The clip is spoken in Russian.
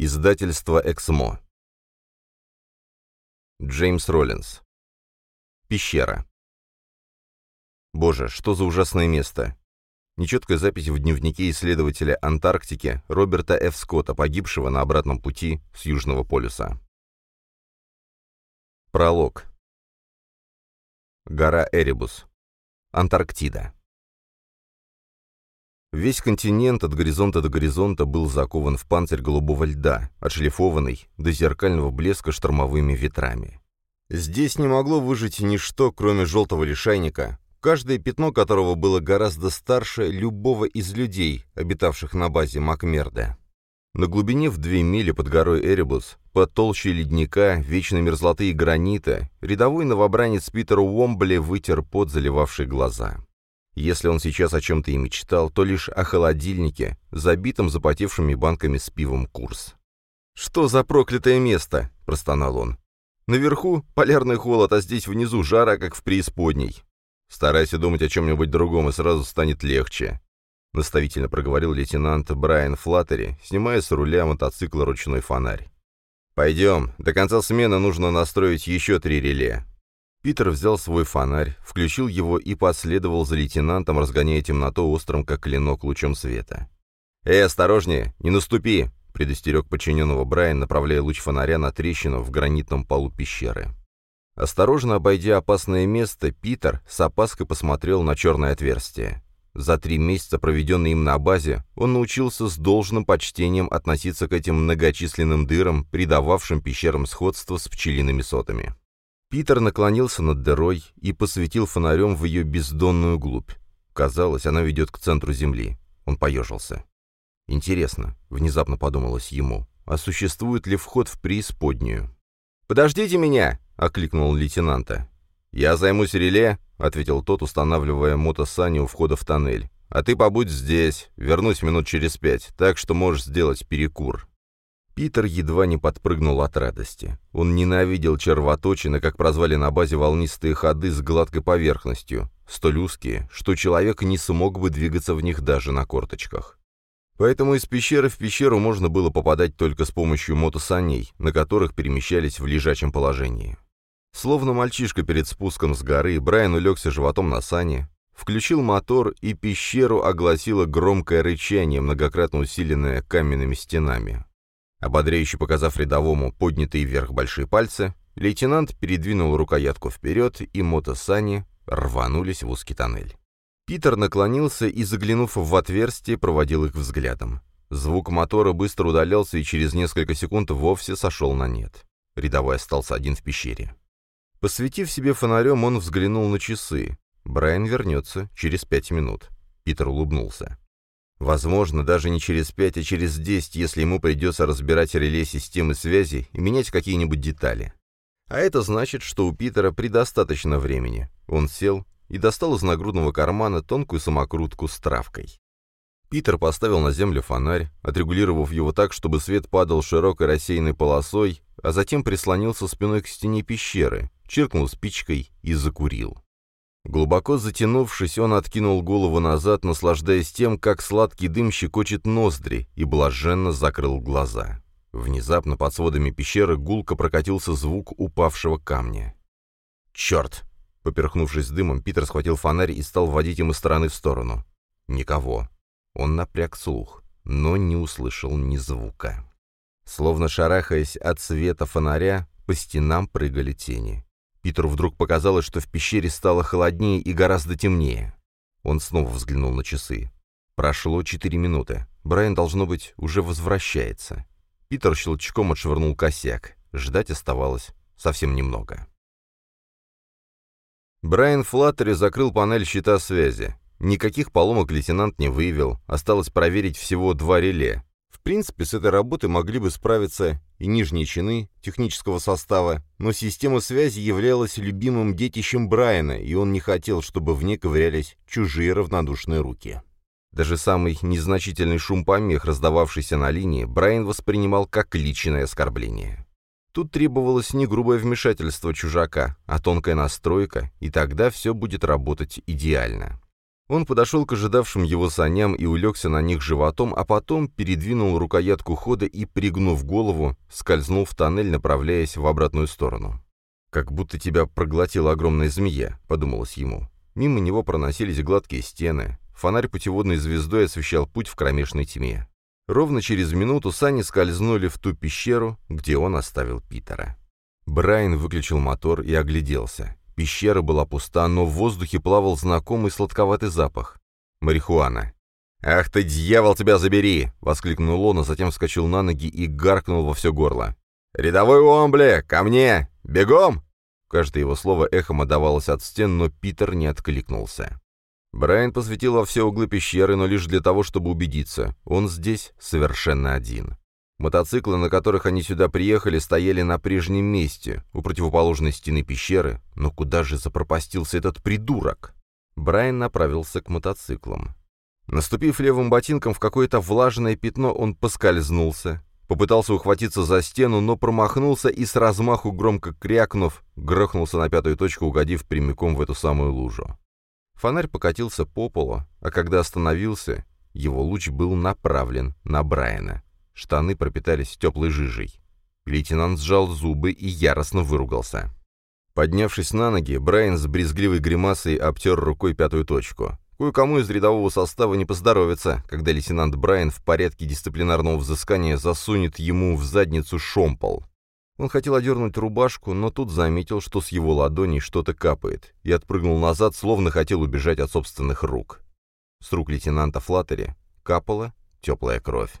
Издательство «Эксмо». Джеймс Роллинс. Пещера. Боже, что за ужасное место. Нечеткая запись в дневнике исследователя Антарктики Роберта Ф. Скотта, погибшего на обратном пути с Южного полюса. Пролог. Гора Эребус. Антарктида. Весь континент от горизонта до горизонта был закован в панцирь голубого льда, отшлифованный до зеркального блеска штормовыми ветрами. Здесь не могло выжить ничто, кроме желтого лишайника, каждое пятно которого было гораздо старше любого из людей, обитавших на базе Макмерда. На глубине в две мили под горой Эребус, под толщей ледника, вечной мерзлоты и гранита, рядовой новобранец Питер Уомбли вытер пот, заливавший глаза. Если он сейчас о чем-то и мечтал, то лишь о холодильнике, забитом запотевшими банками с пивом курс. «Что за проклятое место?» — простонал он. «Наверху полярный холод, а здесь внизу жара, как в преисподней. Старайся думать о чем-нибудь другом, и сразу станет легче», — наставительно проговорил лейтенант Брайан Флаттери, снимая с руля мотоцикла ручной фонарь. «Пойдем, до конца смены нужно настроить еще три реле. Питер взял свой фонарь, включил его и последовал за лейтенантом, разгоняя темноту острым, как клинок, лучом света. «Эй, осторожнее, не наступи!» — предостерег подчиненного Брайан, направляя луч фонаря на трещину в гранитном полу пещеры. Осторожно обойдя опасное место, Питер с опаской посмотрел на черное отверстие. За три месяца, проведенные им на базе, он научился с должным почтением относиться к этим многочисленным дырам, придававшим пещерам сходство с пчелиными сотами. Питер наклонился над дырой и посветил фонарем в ее бездонную глубь. Казалось, она ведет к центру Земли. Он поежился. «Интересно», — внезапно подумалось ему, — «а существует ли вход в преисподнюю?» «Подождите меня!» — окликнул лейтенанта. «Я займусь реле», — ответил тот, устанавливая мотосани у входа в тоннель. «А ты побудь здесь. Вернусь минут через пять, так что можешь сделать перекур». Питер едва не подпрыгнул от радости. Он ненавидел червоточины, как прозвали на базе волнистые ходы с гладкой поверхностью, столь узкие, что человек не смог бы двигаться в них даже на корточках. Поэтому из пещеры в пещеру можно было попадать только с помощью мотосаней, на которых перемещались в лежачем положении. Словно мальчишка перед спуском с горы, Брайан улегся животом на сане, включил мотор, и пещеру огласило громкое рычание, многократно усиленное каменными стенами. Ободряюще показав рядовому поднятые вверх большие пальцы, лейтенант передвинул рукоятку вперед, и мотосани рванулись в узкий тоннель. Питер наклонился и, заглянув в отверстие, проводил их взглядом. Звук мотора быстро удалялся и через несколько секунд вовсе сошел на нет. Рядовой остался один в пещере. Посветив себе фонарем, он взглянул на часы. Брайан вернется через пять минут. Питер улыбнулся. Возможно, даже не через пять, а через десять, если ему придется разбирать реле системы связи и менять какие-нибудь детали. А это значит, что у Питера предостаточно времени. Он сел и достал из нагрудного кармана тонкую самокрутку с травкой. Питер поставил на землю фонарь, отрегулировав его так, чтобы свет падал широкой рассеянной полосой, а затем прислонился спиной к стене пещеры, чиркнул спичкой и закурил. Глубоко затянувшись, он откинул голову назад, наслаждаясь тем, как сладкий дым щекочет ноздри, и блаженно закрыл глаза. Внезапно под сводами пещеры гулко прокатился звук упавшего камня. «Черт!» Поперхнувшись дымом, Питер схватил фонарь и стал водить им из стороны в сторону. Никого. Он напряг слух, но не услышал ни звука. Словно шарахаясь от света фонаря, по стенам прыгали тени. Питеру вдруг показалось, что в пещере стало холоднее и гораздо темнее. Он снова взглянул на часы. Прошло четыре минуты. Брайан, должно быть, уже возвращается. Питер щелчком отшвырнул косяк. Ждать оставалось совсем немного. Брайан Флаттери закрыл панель щита связи. Никаких поломок лейтенант не выявил. Осталось проверить всего два реле. В принципе, с этой работой могли бы справиться и нижние чины технического состава, но система связи являлась любимым детищем Брайана, и он не хотел, чтобы в ней ковырялись чужие равнодушные руки. Даже самый незначительный шум помех, раздававшийся на линии, Брайан воспринимал как личное оскорбление. Тут требовалось не грубое вмешательство чужака, а тонкая настройка, и тогда все будет работать идеально. Он подошел к ожидавшим его саням и улегся на них животом, а потом передвинул рукоятку хода и, пригнув голову, скользнул в тоннель, направляясь в обратную сторону. «Как будто тебя проглотила огромная змея», — подумалось ему. Мимо него проносились гладкие стены. Фонарь путеводной звездой освещал путь в кромешной тьме. Ровно через минуту сани скользнули в ту пещеру, где он оставил Питера. Брайан выключил мотор и огляделся. Пещера была пуста, но в воздухе плавал знакомый сладковатый запах. Марихуана. «Ах ты, дьявол, тебя забери!» — воскликнул он, а затем вскочил на ноги и гаркнул во все горло. «Рядовой Уомбле, ко мне! Бегом!» Каждое его слово эхом отдавалось от стен, но Питер не откликнулся. Брайан посветил во все углы пещеры, но лишь для того, чтобы убедиться, он здесь совершенно один. Мотоциклы, на которых они сюда приехали, стояли на прежнем месте, у противоположной стены пещеры, но куда же запропастился этот придурок? Брайан направился к мотоциклам. Наступив левым ботинком в какое-то влажное пятно, он поскользнулся, попытался ухватиться за стену, но промахнулся и с размаху, громко крякнув, грохнулся на пятую точку, угодив прямиком в эту самую лужу. Фонарь покатился по полу, а когда остановился, его луч был направлен на Брайана. Штаны пропитались теплой жижей. Лейтенант сжал зубы и яростно выругался. Поднявшись на ноги, Брайан с брезгливой гримасой обтер рукой пятую точку. Кое-кому из рядового состава не поздоровится, когда лейтенант Брайан в порядке дисциплинарного взыскания засунет ему в задницу шомпол. Он хотел одернуть рубашку, но тут заметил, что с его ладоней что-то капает, и отпрыгнул назад, словно хотел убежать от собственных рук. С рук лейтенанта Флаттери капала теплая кровь.